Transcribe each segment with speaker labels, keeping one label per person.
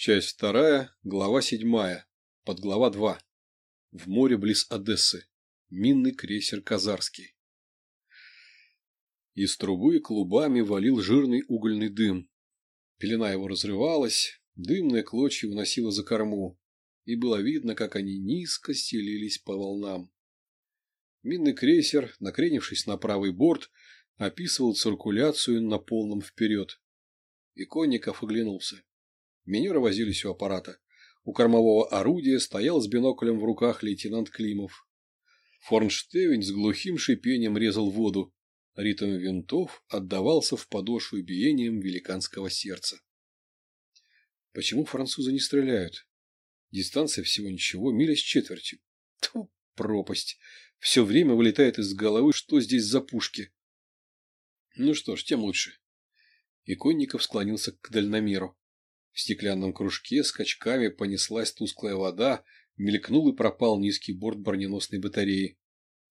Speaker 1: Часть вторая, глава седьмая, подглава два. В море близ Одессы. Минный крейсер «Казарский». Из трубы клубами валил жирный угольный дым. Пелена его разрывалась, дымные клочья уносило за корму, и было видно, как они низко стелились по волнам. Минный крейсер, накренившись на правый борт, описывал циркуляцию на полном вперед. Иконников оглянулся. Минеры возились у аппарата. У кормового орудия стоял с биноклем в руках лейтенант Климов. Форнштевень с глухим шипением резал воду. Ритм винтов отдавался в подошву биением великанского сердца. Почему французы не стреляют? Дистанция всего ничего, миля с четвертью. Тьфу, пропасть. Все время вылетает из головы, что здесь за пушки. Ну что ж, тем лучше. Иконников склонился к дальномеру. В стеклянном кружке скачками понеслась тусклая вода, мелькнул и пропал низкий борт броненосной батареи.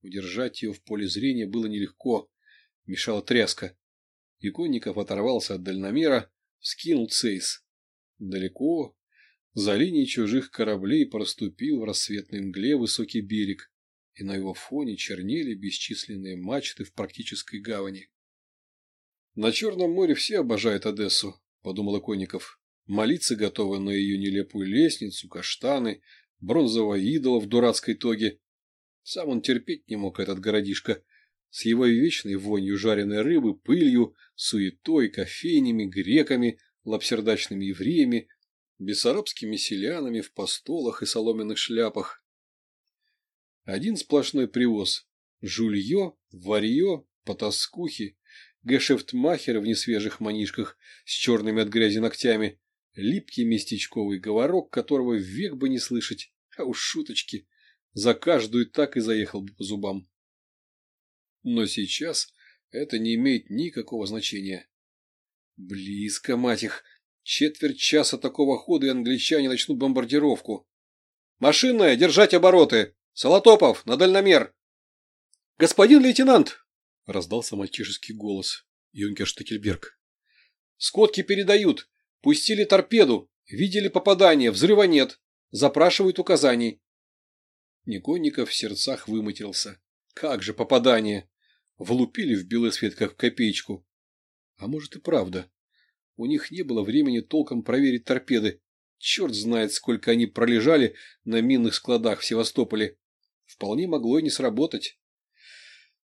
Speaker 1: Удержать ее в поле зрения было нелегко, мешала тряска. Иконников оторвался от дальномера, скинул цейс. Далеко, за линией чужих кораблей проступил в рассветной мгле высокий берег, и на его фоне чернели бесчисленные мачты в практической гавани. «На Черном море все обожают Одессу», — подумал Иконников. Молиться готовы на ее нелепую лестницу, каштаны, бронзового идола в дурацкой тоге. Сам он терпеть не мог этот городишко с его вечной вонью жареной рыбы, пылью, суетой, кофейнями, греками, лапсердачными евреями, бессарабскими селянами в постолах и соломенных шляпах. Один сплошной привоз. Жулье, варье, потаскухи, гешефтмахеры в несвежих манишках с черными от грязи ногтями, Липкий местечковый говорок, которого век бы не слышать, а уж шуточки. За каждую так и заехал бы по зубам. Но сейчас это не имеет никакого значения. Близко, мать их. Четверть часа такого хода и англичане начнут бомбардировку. «Машинная, держать обороты! Солотопов, на дальномер!» «Господин лейтенант!» — раздался мальчишеский голос. Юнкер Штекельберг. «Скотки передают. Пустили торпеду, видели попадание, взрыва нет. Запрашивают указаний. Никонников в сердцах выматерился. Как же попадание! Влупили в белый свет, как копеечку. А может и правда. У них не было времени толком проверить торпеды. Черт знает, сколько они пролежали на минных складах в Севастополе. Вполне могло и не сработать.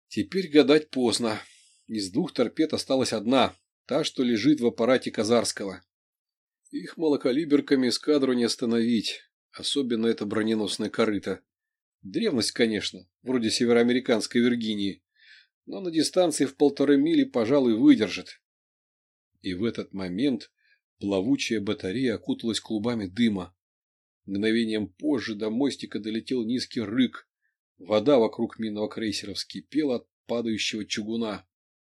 Speaker 1: Теперь гадать поздно. Из двух торпед осталась одна, та, что лежит в аппарате Казарского. Их малокалиберками эскадру не остановить, особенно это броненосное корыто. Древность, конечно, вроде североамериканской Виргинии, но на дистанции в полторы мили, пожалуй, выдержит. И в этот момент плавучая батарея окуталась клубами дыма. Мгновением позже до мостика долетел низкий рык. Вода вокруг минного крейсера вскипела от падающего чугуна.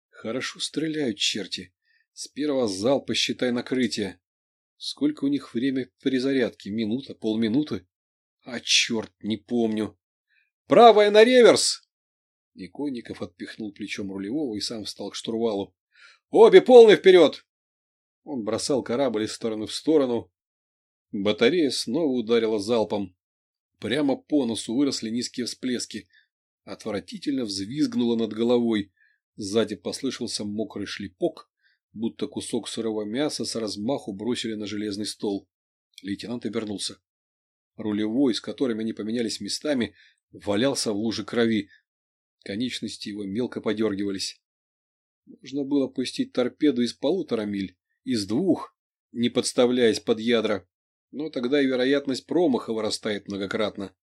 Speaker 1: Хорошо стреляют черти. С первого залпа считай накрытие. Сколько у них время перезарядки? Минута? Полминуты? А черт, не помню. Правая на реверс! Иконников отпихнул плечом рулевого и сам встал к штурвалу. Обе полны вперед! Он бросал корабль из стороны в сторону. Батарея снова ударила залпом. Прямо по носу выросли низкие всплески. Отвратительно взвизгнуло над головой. Сзади послышался мокрый шлепок, будто кусок сырого мяса с размаху бросили на железный стол. Лейтенант обернулся. Рулевой, с которыми они поменялись местами, валялся в луже крови. Конечности его мелко подергивались. Нужно было пустить торпеду из полутора миль, из двух, не подставляясь под ядра. Но тогда и вероятность промаха вырастает многократно.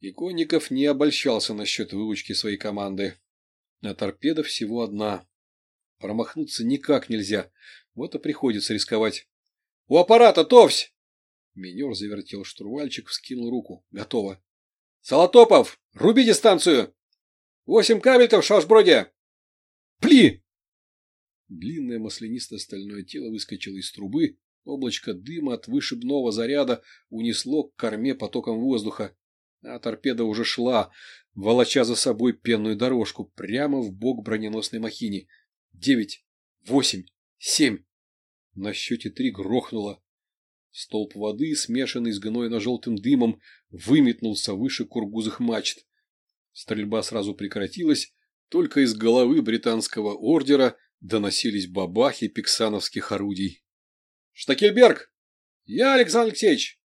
Speaker 1: Иконников не обольщался насчет выучки своей команды. А торпеда всего одна. Промахнуться никак нельзя. Вот и приходится рисковать. — У аппарата, товсь! Минер завертел штурвальчик, вскинул руку. Готово. — Солотопов, руби дистанцию! Восемь кабельтов в шашброде! Пли! Длинное маслянисто-стальное тело выскочило из трубы, облачко дыма от вышибного заряда унесло к корме потоком воздуха, а торпеда уже шла, волоча за собой пенную дорожку прямо в бок броненосной махине — девять, восемь, семь. На счете три грохнуло. Столб воды, смешанный с гнойно-желтым дымом, выметнулся выше кургузых мачт. Стрельба сразу прекратилась, только из головы британского ордера доносились бабахи пиксановских орудий. «Штакельберг! Я, Александр Алексеевич!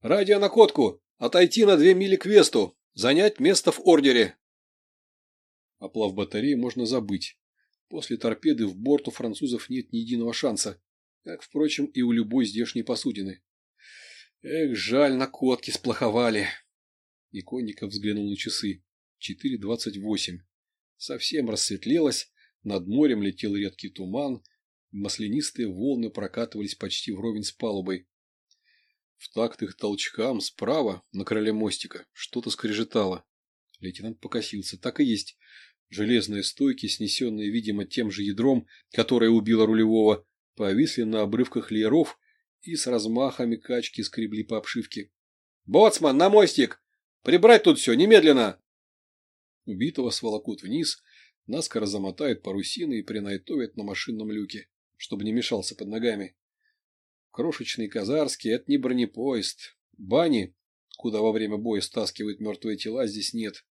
Speaker 1: Радио на кодку! Отойти на две мили к Весту! Занять место в ордере!» Оплав батареи можно забыть. После торпеды в борт у французов нет ни единого шанса как, впрочем, и у любой здешней посудины. Эх, жаль, на кодке сплоховали. Иконников взглянул на часы. Четыре двадцать восемь. Совсем рассветлелось, над морем летел редкий туман, маслянистые волны прокатывались почти вровень с палубой. В такт их толчкам справа, на крыле мостика, что-то скрежетало. Лейтенант покосился. Так и есть. Железные стойки, снесенные, видимо, тем же ядром, которое убило рулевого, повисли на обрывках лееров и с размахами качки скребли по обшивке. «Боцман, на мостик! Прибрать тут все, немедленно!» Убитого сволокут вниз, наскоро замотают парусины и принайтовят на машинном люке, чтобы не мешался под ногами. Крошечный казарский – это не бронепоезд. Бани, куда во время боя стаскивают мертвые тела, здесь нет.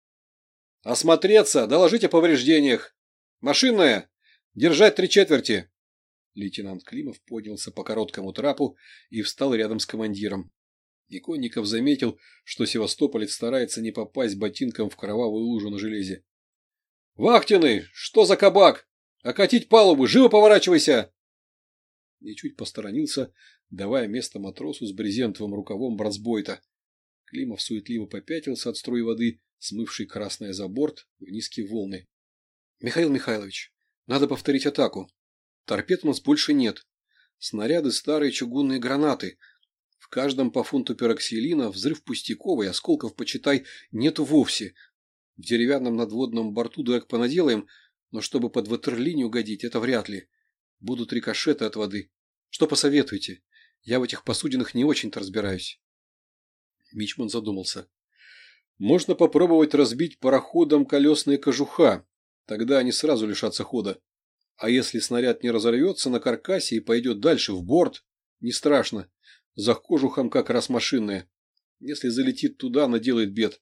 Speaker 1: «Осмотреться! Доложить о повреждениях! Машинная! Держать три четверти!» Лейтенант Климов поднялся по короткому трапу и встал рядом с командиром. Иконников заметил, что севастополец старается не попасть ботинком в кровавую лужу на железе. «Вахтенный! Что за кабак? Окатить палубу! Живо поворачивайся!» И чуть посторонился, давая место матросу с брезентовым рукавом бронзбойта. Климов суетливо попятился от струи воды, смывшей красное за борт в низкие волны. — Михаил Михайлович, надо повторить атаку. Торпед у нас больше нет. Снаряды старые чугунные гранаты. В каждом по фунту пероксилина взрыв пустяковый, осколков, почитай, нету вовсе. В деревянном надводном борту дурак понаделаем, но чтобы под ватерлинию угодить, это вряд ли. Будут рикошеты от воды. Что посоветуете? Я в этих посудинах не очень-то разбираюсь. Мичман задумался. Можно попробовать разбить пароходом колесные кожуха. Тогда они сразу лишатся хода. А если снаряд не разорвется на каркасе и пойдет дальше в борт, не страшно. За кожухом как раз машинная. Если залетит туда, наделает бед.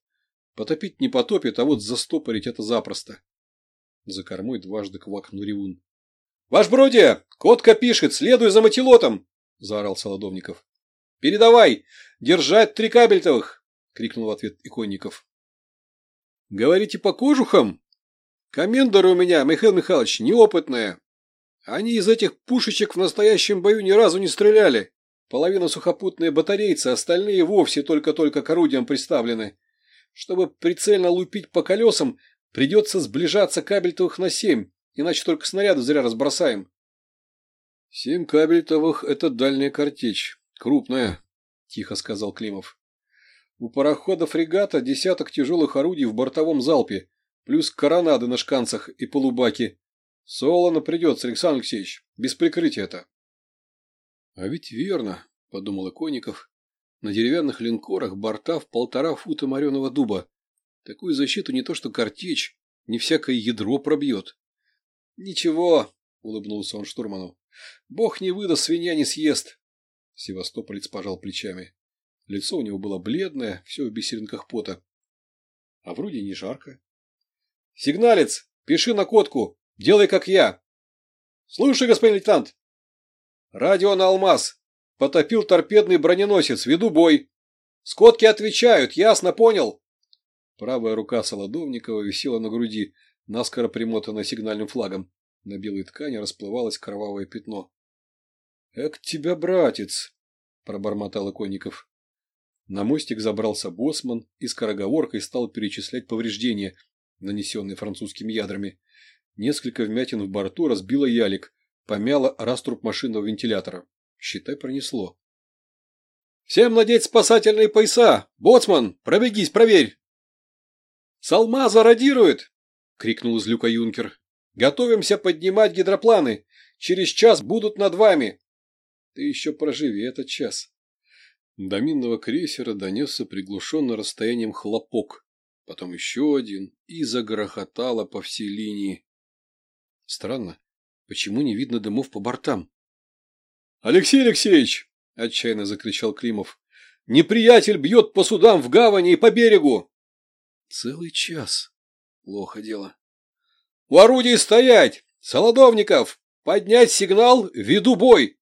Speaker 1: Потопить не потопит, а вот застопорить это запросто. За кормой дважды квакнул ревун. — Ваш бродия! Котка пишет! Следуй за мотилотом! — заорал Солодовников. — Передавай! Держать три кабельтовых! — крикнул в ответ Иконников. — Говорите по кожухам? Комендоры у меня, Михаил Михайлович, неопытные. Они из этих пушечек в настоящем бою ни разу не стреляли. Половина сухопутные батарейцы, остальные вовсе только-только к орудиям приставлены. Чтобы прицельно лупить по колесам, придется сближаться кабельтовых на семь, иначе только снаряды зря разбросаем. — Семь кабельтовых — это дальняя картечь. Крупная, — тихо сказал Климов. — У парохода фрегата десяток тяжелых орудий в бортовом залпе, плюс коронады на шканцах и полубаки. Солоно придется, Александр Алексеевич, без прикрытия это. — А ведь верно, — подумал Иконников. На деревянных линкорах борта в полтора фута мореного дуба. Такую защиту не то что картечь, не всякое ядро пробьет. — Ничего, — улыбнулся он штурману. — Бог не выдаст, свинья не съест. Севастополец пожал плечами. Лицо у него было бледное, все в бисеринках пота. А вроде не жарко. Сигналец, пиши на кодку. Делай, как я. Слушай, господин лейтенант. Радио на алмаз. Потопил торпедный броненосец. Веду бой. Скотки отвечают. Ясно понял? Правая рука Солодовникова висела на груди, наскоро примотанная сигнальным флагом. На белой ткани расплывалось кровавое пятно. — Эк тебя, братец! — пробормотал Иконников. На мостик забрался боссман и скороговоркой стал перечислять повреждения, нанесенный французскими ядрами. Несколько вмятин в борту разбило ялик, помяло раструб машинного вентилятора. Считай, пронесло. «Всем надеть спасательные пояса! Боцман, пробегись, проверь!» «Салмаза радирует!» — крикнул из люка юнкер. «Готовимся поднимать гидропланы! Через час будут над вами!» «Ты еще проживи этот час!» До минного крейсера донесся приглушенно расстоянием хлопок потом еще один, и загрохотало по всей линии. Странно, почему не видно дымов по бортам? — Алексей Алексеевич, – отчаянно закричал Климов. «Неприятель бьет по судам в гавани и по берегу!» «Целый час. Плохо дело». «У орудий стоять! Солодовников! Поднять сигнал! Веду бой!»